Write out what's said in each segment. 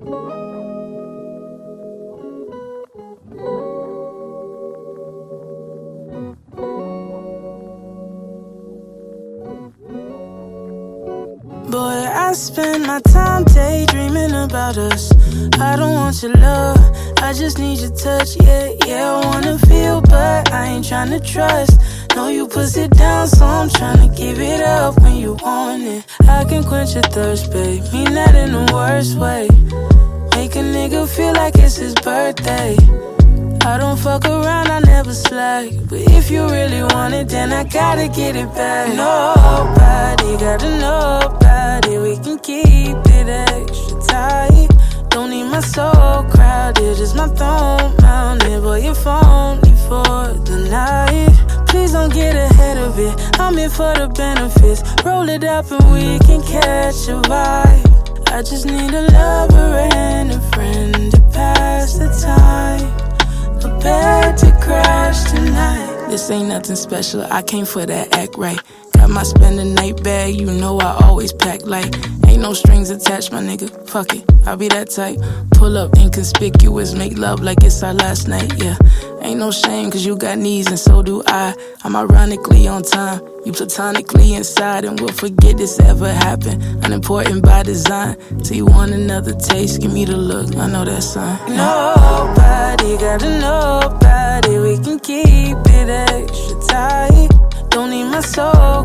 Boy, I spend my time daydreaming about us. I don't want your love, I just need your touch. Yeah, yeah, I wanna feel, but I ain't trying to trust. Know you push it down, so I'm trying to give it up want it. I can quench your thirst, babe. Mean that in the worst way. Make a nigga feel like it's his birthday. I don't fuck around, I never slack. But if you really want it, then I gotta get it back. Nobody gotta nobody. We can keep it extra tight. Don't need my soul crowded, just my throne mounted. Boy, you're phony for I'm here for the benefits. Roll it up and we can catch a vibe. I just need a lover and a friend to pass the time prepared to crash tonight. This ain't nothing special, I came for that act right. Got my spend a night bag, you know I always pack like Ain't no strings attached, my nigga. Fuck it, I'll be that type. Pull up inconspicuous, make love like it's our last night, yeah. Ain't no shame, cause you got needs and so do I. I'm ironically on time, you platonically inside, and we'll forget this ever happened. Unimportant by design. So you want another taste, give me the look, I know that sign. Nobody got to nobody, we can keep it extra tight. Don't need my soul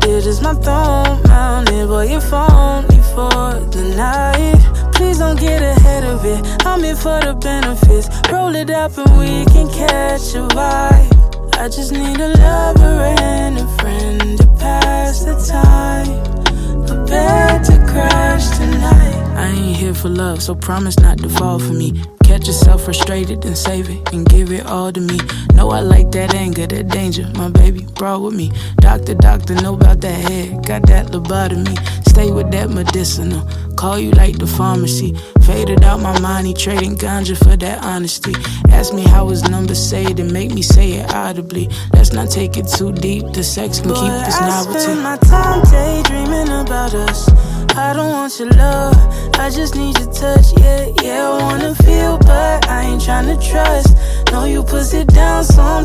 crowded, just my throne mounted. Boy, you're phony for the night. Please don't get ahead of it. I'm here for the benefits. Roll it up and we can catch a vibe. I just need a lover and a friend to pass the time. Prepared to crash tonight. I ain't here for love, so promise not to fall for me. Catch yourself frustrated, and save it and give it all to me. Know I like that anger, that danger. My baby brought with me. Doctor, doctor, know about that head. Got that lobotomy. Stay with that medicinal. Call you like the pharmacy. Faded out my money, trading ganja for that honesty. Ask me how his numbers say it and make me say it audibly. Let's not take it too deep. The sex can Boy, keep this novelty. I spend my time daydreaming about us. I don't want your love, I just need your touch. Yeah, yeah, I wanna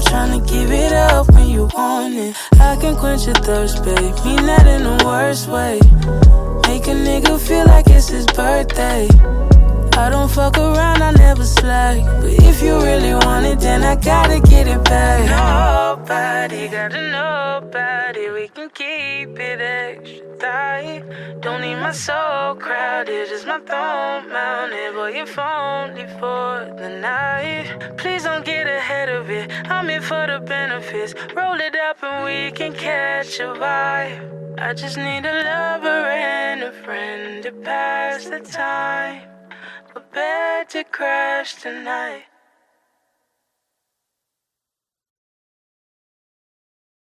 tryna give it up when you want it. I can quench your thirst, babe. Mean that in the worst way. Make a nigga feel like it's his birthday. I don't fuck around, I never slack. But if you really want it, then I gotta get it back. Nobody gotta nobody, we can keep it extra tight. Don't need my soul crowded, just my throne mounted. Boy, you're phony for the night. Please don't get ahead of it, I'm here for the benefits. Roll it up and we can catch a vibe. I just need a lover and a friend to pass the time. We're bed to crash tonight.